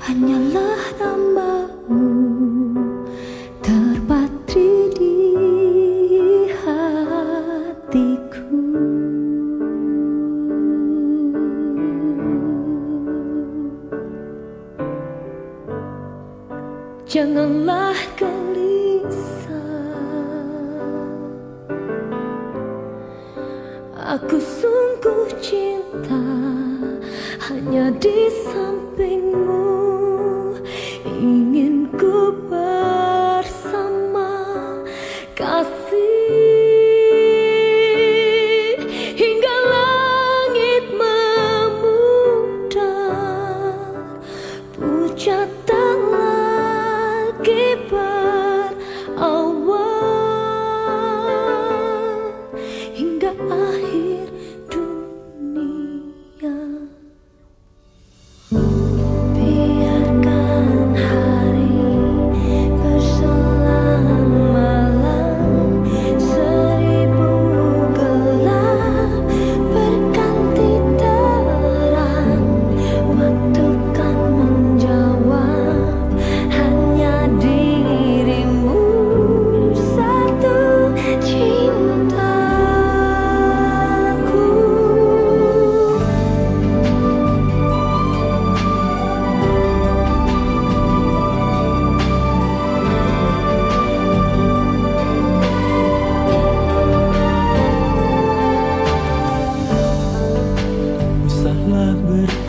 hanyalah namamu terpatri di hatiku. Janganlah gelisah. Aku sungguh cinta hanya di sampingmu.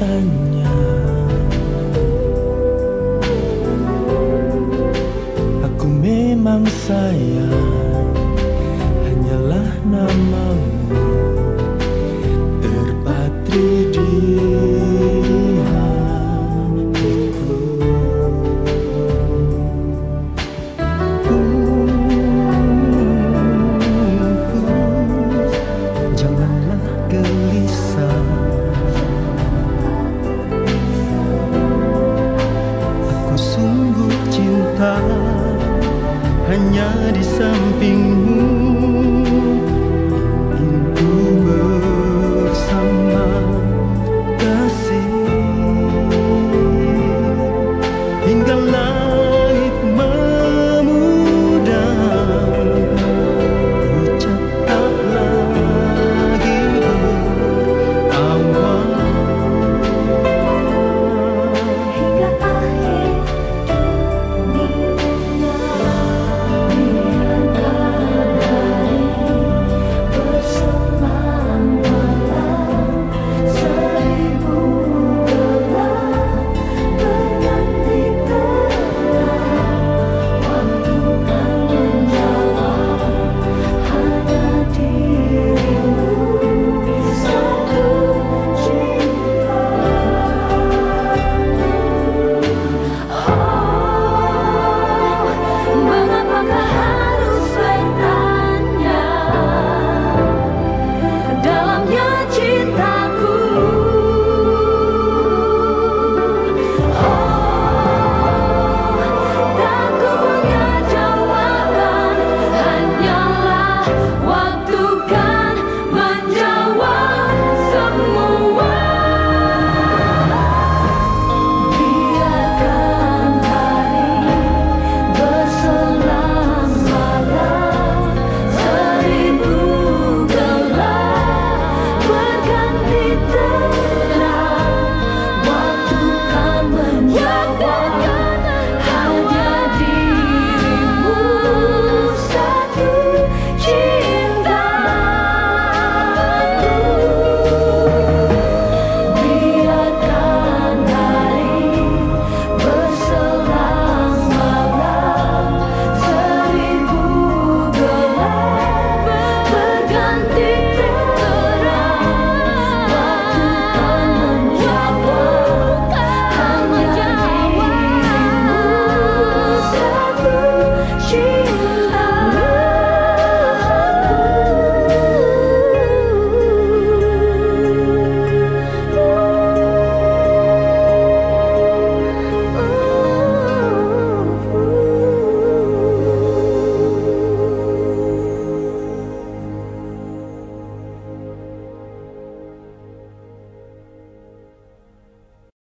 Bertanya Aku memang sayang Hanyalah namamu hanya di sampingmu.